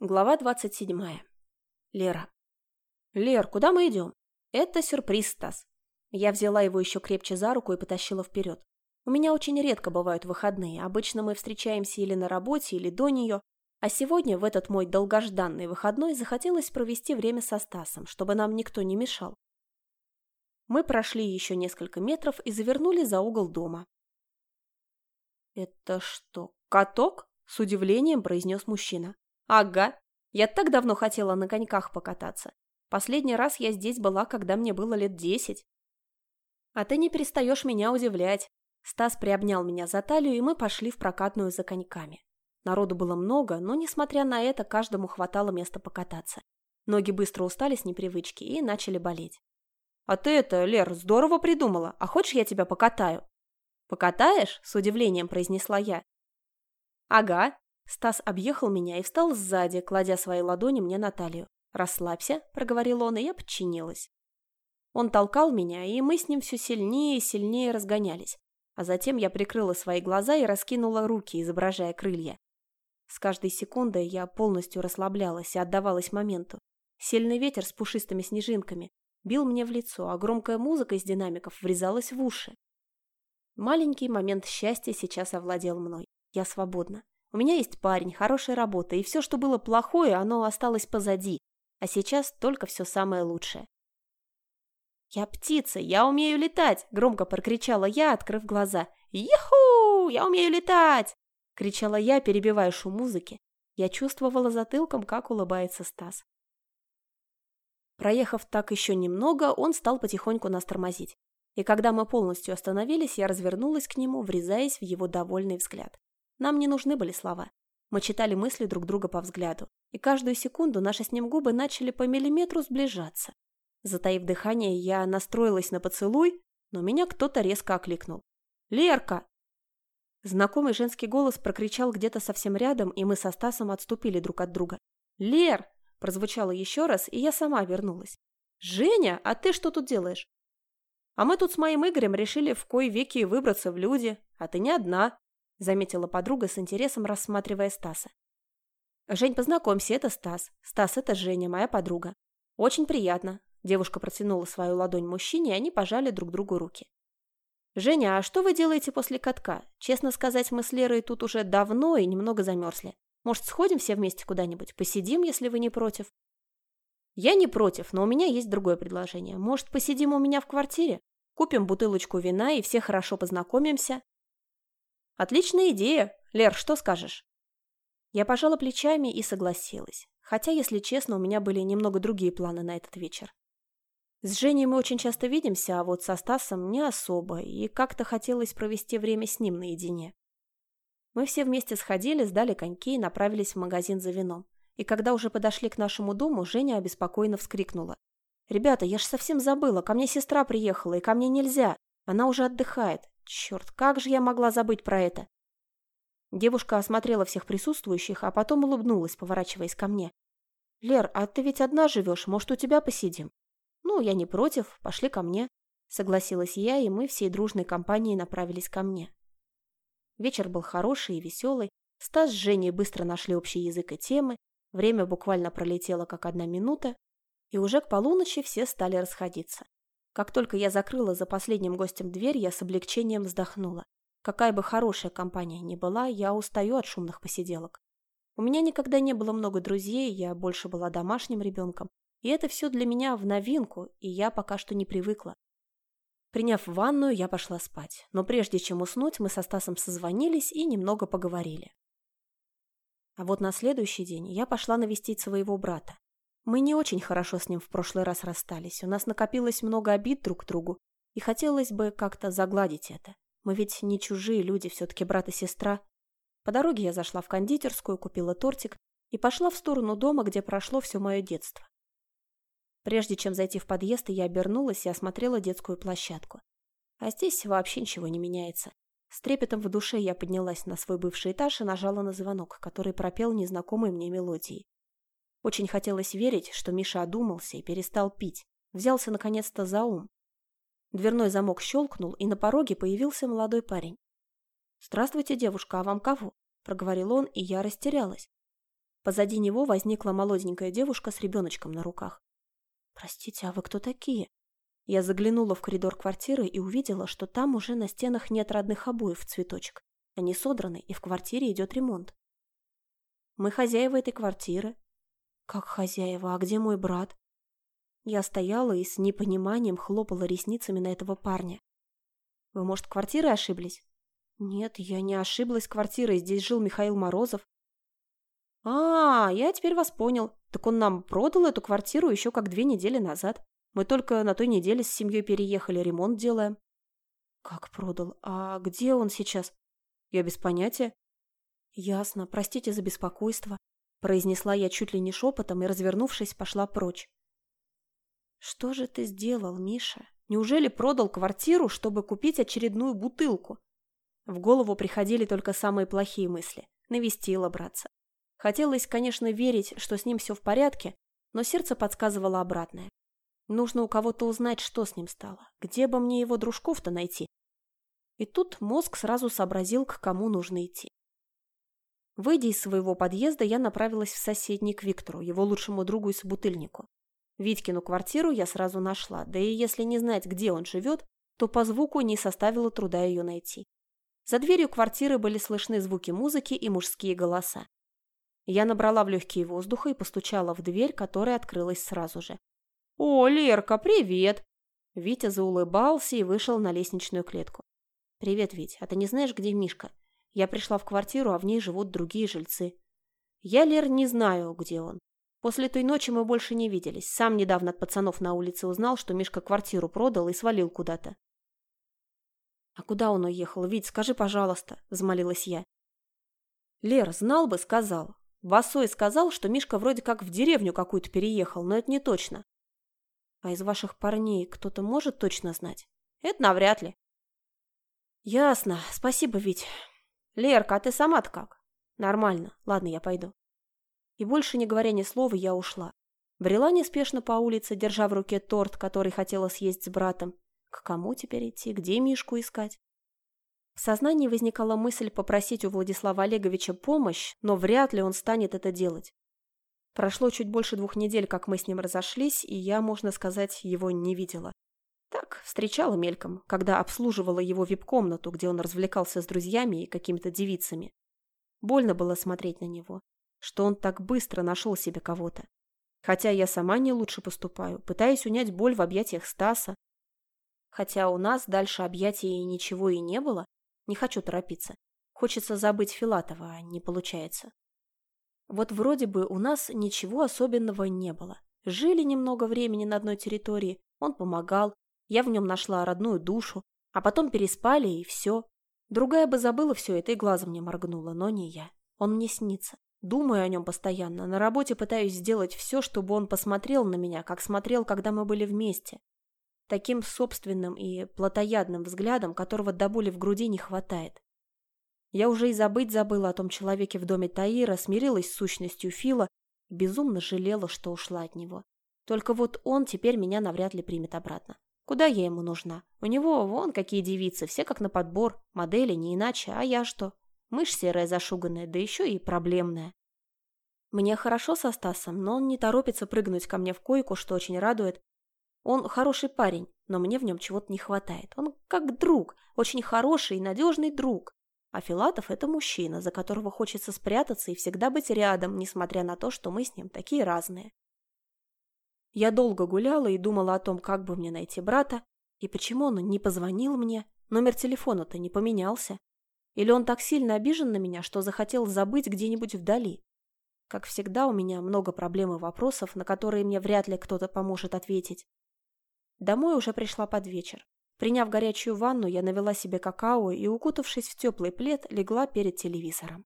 Глава 27. Лера. «Лер, куда мы идем?» «Это сюрприз, Стас». Я взяла его еще крепче за руку и потащила вперед. У меня очень редко бывают выходные. Обычно мы встречаемся или на работе, или до нее. А сегодня, в этот мой долгожданный выходной, захотелось провести время со Стасом, чтобы нам никто не мешал. Мы прошли еще несколько метров и завернули за угол дома. «Это что, каток?» – с удивлением произнес мужчина. Ага. Я так давно хотела на коньках покататься. Последний раз я здесь была, когда мне было лет десять. А ты не перестаешь меня удивлять. Стас приобнял меня за талию, и мы пошли в прокатную за коньками. Народу было много, но, несмотря на это, каждому хватало места покататься. Ноги быстро устали с непривычки и начали болеть. «А ты это, Лер, здорово придумала. А хочешь, я тебя покатаю?» «Покатаешь?» – с удивлением произнесла я. «Ага. Стас объехал меня и встал сзади, кладя свои ладони мне на талию. «Расслабься», — проговорил он, и я подчинилась. Он толкал меня, и мы с ним все сильнее и сильнее разгонялись. А затем я прикрыла свои глаза и раскинула руки, изображая крылья. С каждой секундой я полностью расслаблялась и отдавалась моменту. Сильный ветер с пушистыми снежинками бил мне в лицо, а громкая музыка из динамиков врезалась в уши. Маленький момент счастья сейчас овладел мной. Я свободна. У меня есть парень, хорошая работа, и все, что было плохое, оно осталось позади, а сейчас только все самое лучшее. «Я птица, я умею летать!» – громко прокричала я, открыв глаза. «Юху! Я умею летать!» – кричала я, перебивая шум музыки. Я чувствовала затылком, как улыбается Стас. Проехав так еще немного, он стал потихоньку нас тормозить. И когда мы полностью остановились, я развернулась к нему, врезаясь в его довольный взгляд. Нам не нужны были слова. Мы читали мысли друг друга по взгляду, и каждую секунду наши с ним губы начали по миллиметру сближаться. Затаив дыхание, я настроилась на поцелуй, но меня кто-то резко окликнул. «Лерка!» Знакомый женский голос прокричал где-то совсем рядом, и мы со Стасом отступили друг от друга. «Лер!» – прозвучало еще раз, и я сама вернулась. «Женя, а ты что тут делаешь?» «А мы тут с моим Игорем решили в кой веки выбраться в люди, а ты не одна», – заметила подруга с интересом, рассматривая Стаса. «Жень, познакомься, это Стас. Стас, это Женя, моя подруга. Очень приятно». Девушка протянула свою ладонь мужчине, и они пожали друг другу руки. «Женя, а что вы делаете после катка? Честно сказать, мы с Лерой тут уже давно и немного замерзли. Может, сходим все вместе куда-нибудь? Посидим, если вы не против?» «Я не против, но у меня есть другое предложение. Может, посидим у меня в квартире? Купим бутылочку вина и все хорошо познакомимся. Отличная идея. Лер, что скажешь? Я пожала плечами и согласилась. Хотя, если честно, у меня были немного другие планы на этот вечер. С Женей мы очень часто видимся, а вот со Стасом не особо, и как-то хотелось провести время с ним наедине. Мы все вместе сходили, сдали коньки и направились в магазин за вином. И когда уже подошли к нашему дому, Женя обеспокоенно вскрикнула. «Ребята, я ж совсем забыла, ко мне сестра приехала, и ко мне нельзя. Она уже отдыхает. Черт, как же я могла забыть про это? Девушка осмотрела всех присутствующих, а потом улыбнулась, поворачиваясь ко мне. «Лер, а ты ведь одна живешь, может, у тебя посидим?» «Ну, я не против, пошли ко мне», — согласилась я, и мы всей дружной компанией направились ко мне. Вечер был хороший и веселый, Стас с Женей быстро нашли общий язык и темы, время буквально пролетело как одна минута, и уже к полуночи все стали расходиться. Как только я закрыла за последним гостем дверь, я с облегчением вздохнула. Какая бы хорошая компания ни была, я устаю от шумных посиделок. У меня никогда не было много друзей, я больше была домашним ребенком, и это все для меня в новинку, и я пока что не привыкла. Приняв ванную, я пошла спать, но прежде чем уснуть, мы со Стасом созвонились и немного поговорили. А вот на следующий день я пошла навестить своего брата. Мы не очень хорошо с ним в прошлый раз расстались. У нас накопилось много обид друг к другу, и хотелось бы как-то загладить это. Мы ведь не чужие люди, все-таки брат и сестра. По дороге я зашла в кондитерскую, купила тортик и пошла в сторону дома, где прошло все мое детство. Прежде чем зайти в подъезд, я обернулась и осмотрела детскую площадку. А здесь вообще ничего не меняется. С трепетом в душе я поднялась на свой бывший этаж и нажала на звонок, который пропел незнакомой мне мелодией. Очень хотелось верить, что Миша одумался и перестал пить. Взялся наконец-то за ум. Дверной замок щелкнул, и на пороге появился молодой парень. «Здравствуйте, девушка, а вам кого?» – проговорил он, и я растерялась. Позади него возникла молоденькая девушка с ребеночком на руках. «Простите, а вы кто такие?» Я заглянула в коридор квартиры и увидела, что там уже на стенах нет родных обоев в цветочек. Они содраны, и в квартире идет ремонт. «Мы хозяева этой квартиры». «Как хозяева? А где мой брат?» Я стояла и с непониманием хлопала ресницами на этого парня. «Вы, может, квартирой ошиблись?» «Нет, я не ошиблась квартирой, здесь жил Михаил Морозов». «А, я теперь вас понял. Так он нам продал эту квартиру еще как две недели назад. Мы только на той неделе с семьей переехали, ремонт делаем». «Как продал? А где он сейчас?» «Я без понятия». «Ясно. Простите за беспокойство», – произнесла я чуть ли не шепотом и, развернувшись, пошла прочь. «Что же ты сделал, Миша? Неужели продал квартиру, чтобы купить очередную бутылку?» В голову приходили только самые плохие мысли. Навестила братца. Хотелось, конечно, верить, что с ним все в порядке, но сердце подсказывало обратное. Нужно у кого-то узнать, что с ним стало. Где бы мне его дружков-то найти? И тут мозг сразу сообразил, к кому нужно идти. Выйдя из своего подъезда, я направилась в соседний к Виктору, его лучшему другу и собутыльнику. Витькину квартиру я сразу нашла, да и если не знать, где он живет, то по звуку не составило труда ее найти. За дверью квартиры были слышны звуки музыки и мужские голоса. Я набрала в легкие воздуха и постучала в дверь, которая открылась сразу же. «О, Лерка, привет!» Витя заулыбался и вышел на лестничную клетку. «Привет, Вить. А ты не знаешь, где Мишка? Я пришла в квартиру, а в ней живут другие жильцы. Я, Лер, не знаю, где он. После той ночи мы больше не виделись. Сам недавно от пацанов на улице узнал, что Мишка квартиру продал и свалил куда-то. «А куда он уехал? Вить, скажи, пожалуйста», – взмолилась я. «Лер, знал бы, сказал. Васой сказал, что Мишка вроде как в деревню какую-то переехал, но это не точно. А из ваших парней кто-то может точно знать? Это навряд ли. Ясно. Спасибо, Вить. Лерка, а ты сама-то как? Нормально. Ладно, я пойду. И больше не говоря ни слова, я ушла. Брела неспешно по улице, держа в руке торт, который хотела съесть с братом. К кому теперь идти? Где Мишку искать? В сознании возникала мысль попросить у Владислава Олеговича помощь, но вряд ли он станет это делать. Прошло чуть больше двух недель, как мы с ним разошлись, и я, можно сказать, его не видела. Так, встречала мельком, когда обслуживала его вип-комнату, где он развлекался с друзьями и какими-то девицами. Больно было смотреть на него, что он так быстро нашел себе кого-то. Хотя я сама не лучше поступаю, пытаясь унять боль в объятиях Стаса, Хотя у нас дальше объятий ничего и не было, не хочу торопиться. Хочется забыть Филатова, а не получается. Вот вроде бы у нас ничего особенного не было. Жили немного времени на одной территории, он помогал, я в нем нашла родную душу, а потом переспали и все. Другая бы забыла все это и глазом не моргнула, но не я. Он мне снится. Думаю о нем постоянно. На работе пытаюсь сделать все, чтобы он посмотрел на меня, как смотрел, когда мы были вместе таким собственным и плотоядным взглядом, которого до боли в груди не хватает. Я уже и забыть забыла о том человеке в доме Таира, смирилась с сущностью Фила безумно жалела, что ушла от него. Только вот он теперь меня навряд ли примет обратно. Куда я ему нужна? У него вон какие девицы, все как на подбор, модели не иначе, а я что? Мышь серая зашуганная, да еще и проблемная. Мне хорошо со Стасом, но он не торопится прыгнуть ко мне в койку, что очень радует, он хороший парень, но мне в нем чего-то не хватает. Он как друг, очень хороший и надежный друг. А Филатов – это мужчина, за которого хочется спрятаться и всегда быть рядом, несмотря на то, что мы с ним такие разные. Я долго гуляла и думала о том, как бы мне найти брата, и почему он не позвонил мне. Номер телефона-то не поменялся. Или он так сильно обижен на меня, что захотел забыть где-нибудь вдали. Как всегда, у меня много проблем и вопросов, на которые мне вряд ли кто-то поможет ответить. Домой уже пришла под вечер. Приняв горячую ванну, я навела себе какао и, укутавшись в теплый плед, легла перед телевизором.